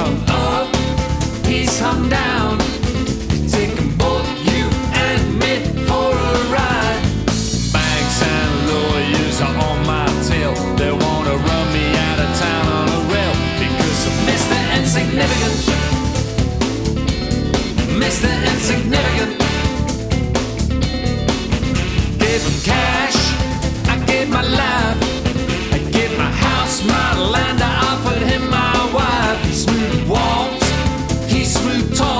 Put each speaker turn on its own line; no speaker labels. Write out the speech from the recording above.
hung up, he's hung down. Taking both you and me for a ride. Banks and lawyers are on my tail. They wanna run me out of town on a rail because of Mr. Insignificant. Mr. Insignificant. Give him cash. He smooth